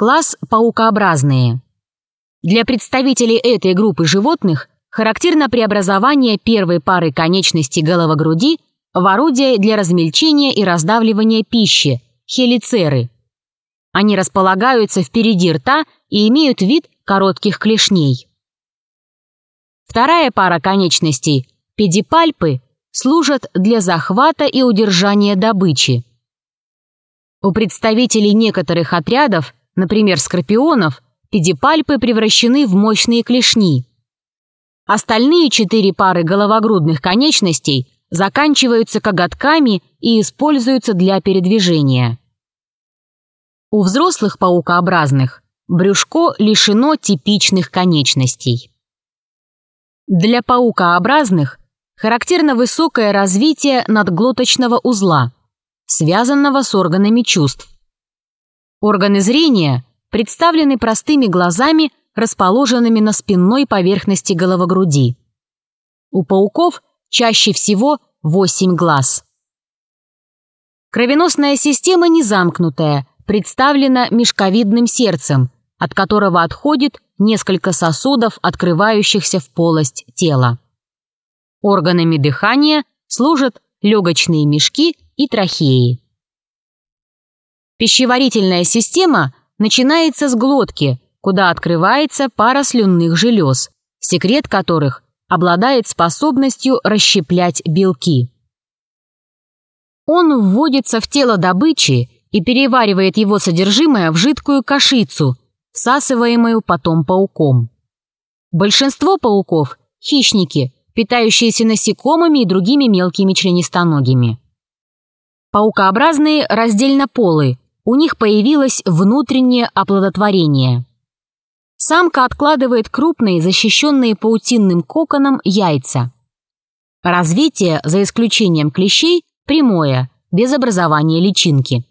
Класс паукообразные. Для представителей этой группы животных характерно преобразование первой пары конечностей головогруди в орудие для размельчения и раздавливания пищи – хелицеры. Они располагаются впереди рта и имеют вид коротких клешней. Вторая пара конечностей – педипальпы – служат для захвата и удержания добычи. У представителей некоторых отрядов, например, скорпионов, педипальпы превращены в мощные клешни. Остальные четыре пары головогрудных конечностей заканчиваются коготками и используются для передвижения. У взрослых паукообразных брюшко лишено типичных конечностей. Для паукообразных характерно высокое развитие надглоточного узла, связанного с органами чувств. Органы зрения представлены простыми глазами, расположенными на спинной поверхности головогруди. У пауков чаще всего 8 глаз. Кровеносная система не замкнутая, представлена мешковидным сердцем, от которого отходит несколько сосудов, открывающихся в полость тела. Органами дыхания служат легочные мешки и трахеи. Пищеварительная система начинается с глотки, куда открывается пара слюнных желез, секрет которых обладает способностью расщеплять белки. Он вводится в тело добычи и переваривает его содержимое в жидкую кашицу, всасываемую потом пауком. Большинство пауков – хищники, питающиеся насекомыми и другими мелкими членистоногими. Паукообразные раздельно полы, у них появилось внутреннее оплодотворение. Самка откладывает крупные, защищенные паутинным коконом, яйца. Развитие, за исключением клещей, прямое, без образования личинки.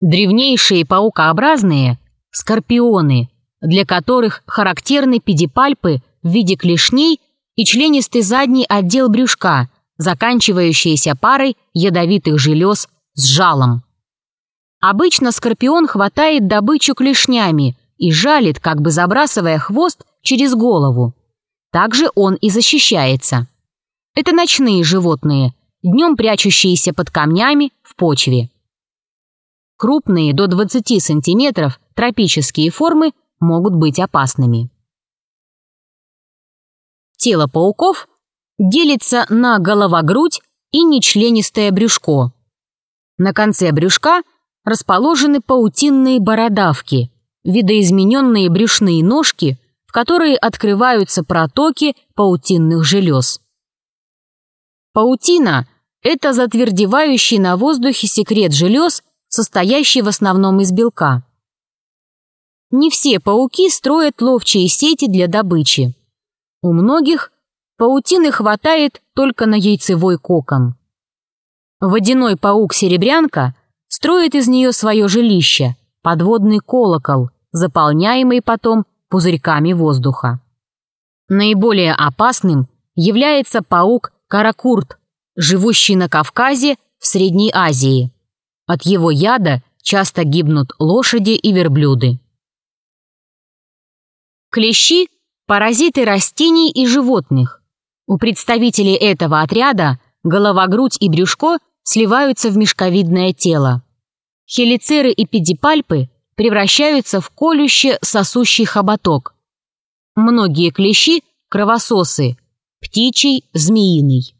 Древнейшие паукообразные – скорпионы, для которых характерны педипальпы в виде клешней и членистый задний отдел брюшка, заканчивающиеся парой ядовитых желез с жалом. Обычно скорпион хватает добычу клешнями и жалит, как бы забрасывая хвост через голову. Также он и защищается. Это ночные животные, днем прячущиеся под камнями в почве. Крупные до 20 сантиметров тропические формы могут быть опасными. Тело пауков делится на головогрудь и нечленистое брюшко. На конце брюшка расположены паутинные бородавки, видоизмененные брюшные ножки, в которые открываются протоки паутинных желез. Паутина – это затвердевающий на воздухе секрет желез состоящий в основном из белка. Не все пауки строят ловчие сети для добычи. У многих паутины хватает только на яйцевой кокон. Водяной паук-серебрянка строит из нее свое жилище, подводный колокол, заполняемый потом пузырьками воздуха. Наиболее опасным является паук-каракурт, живущий на Кавказе в Средней Азии. От его яда часто гибнут лошади и верблюды. Клещи – паразиты растений и животных. У представителей этого отряда голова, грудь и брюшко сливаются в мешковидное тело. Хелицеры и педипальпы превращаются в колюще сосущий хоботок. Многие клещи – кровососы, птичий, змеиный.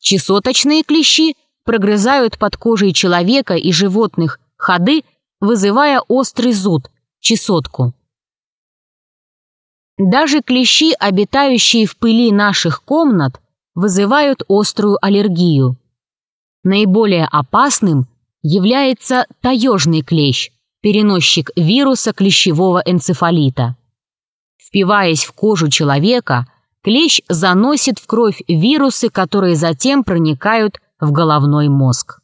Чесоточные клещи прогрызают под кожей человека и животных ходы, вызывая острый зуд, чесотку. Даже клещи, обитающие в пыли наших комнат, вызывают острую аллергию. Наиболее опасным является таежный клещ, переносчик вируса клещевого энцефалита. Впиваясь в кожу человека, клещ заносит в кровь вирусы, которые затем проникают в головной мозг.